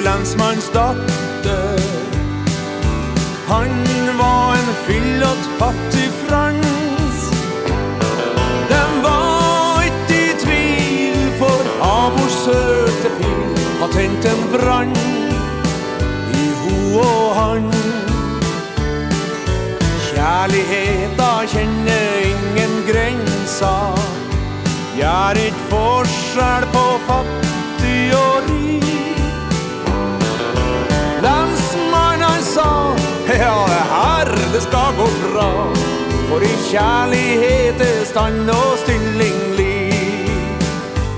lensmannsdatter. Han var en fyllott fattig Frans. Den var ikke i tvil, for Habors søte pil har tent en brann i ho og han. Kjærligheta kjenner ingen grenser. Gjør ikke forskjell på fattig For i kjærlighet er stand og stilling lik.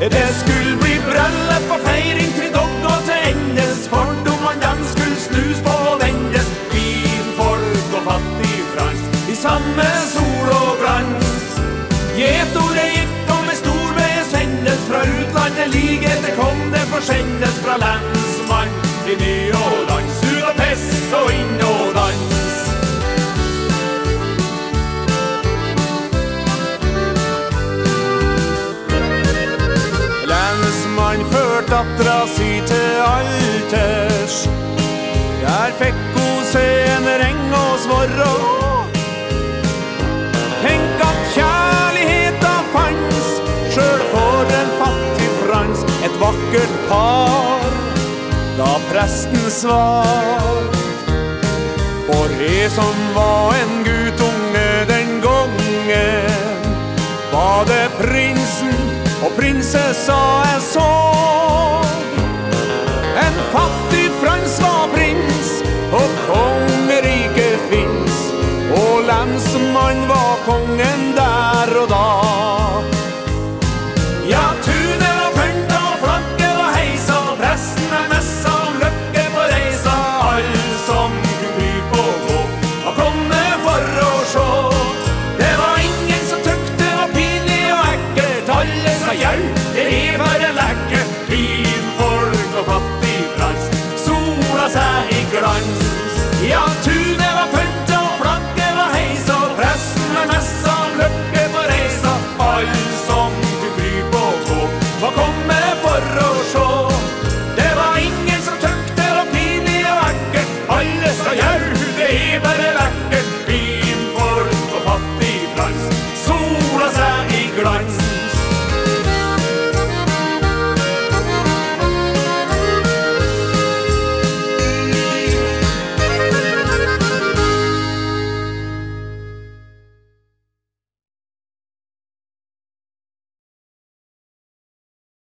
Det skulle bli bryllup og feiring til dogg og til endes. Fordommene dem skulle snus på og vendes. Fin folk og fattig Frans i samme sol og glans. Gjetordet gikk og med stor ved sendes fra utlandet. Like etter kom det forsendes fra lensmann til ny dattera si til alters. Der fikk hun se en reng og svorre. Tenk at kjærligheta fanns, sjøl for en fattig Frans. Et vakkert par, da presten svar. For he som var en guttunge den gongen, var det prinsen og prinsessa jeg så. och dog. Leben lang